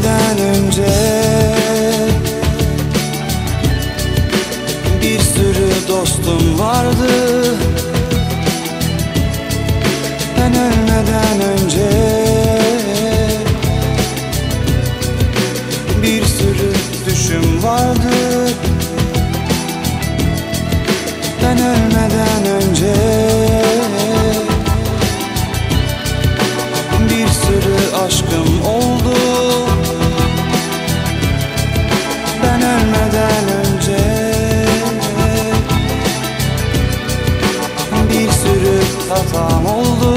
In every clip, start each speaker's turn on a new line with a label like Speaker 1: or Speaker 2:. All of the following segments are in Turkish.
Speaker 1: gitmeden önce Bir sürü dostum vardı. Ben ölmeden önce Bir sürü düşüm vardı. Ben ölmeden önce Bir sürü aşkım oldu. Hatam oldu.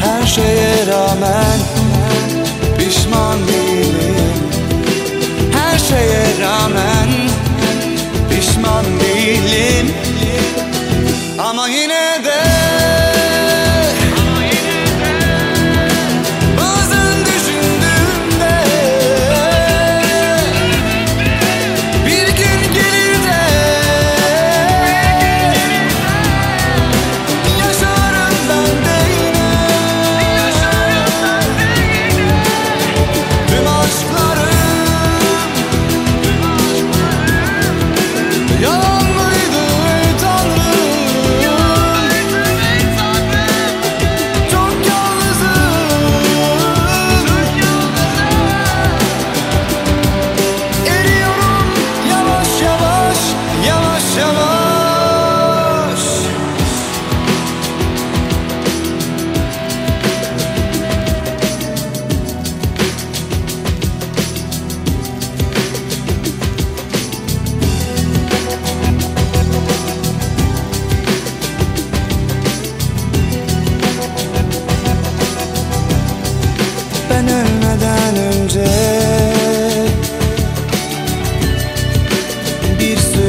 Speaker 1: Her şeye rağmen pişman değilim Her şeye rağmen pişman değilim. Ama yine de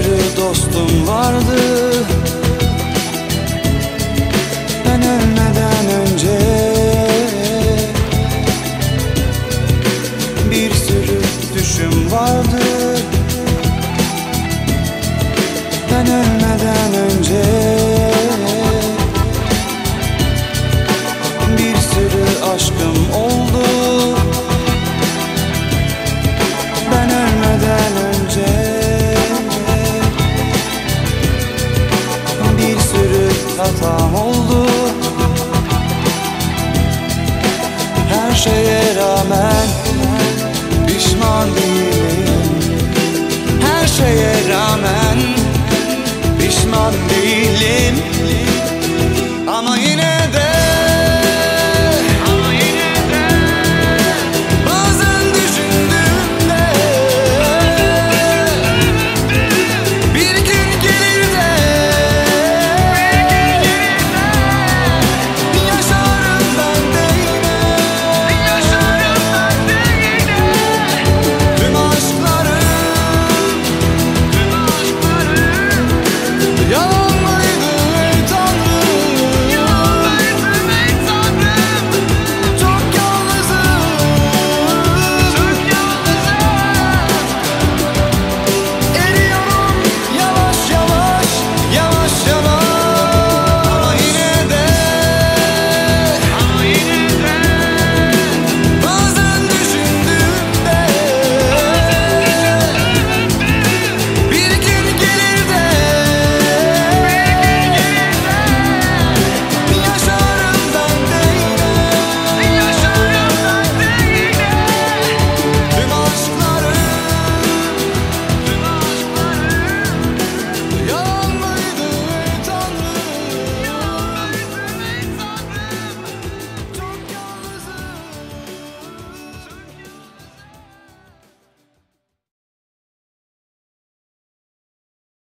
Speaker 1: sürü dostum vardı. Ben ölmeden önce Bir sürü düşüm vardı. Ben ölmeden önce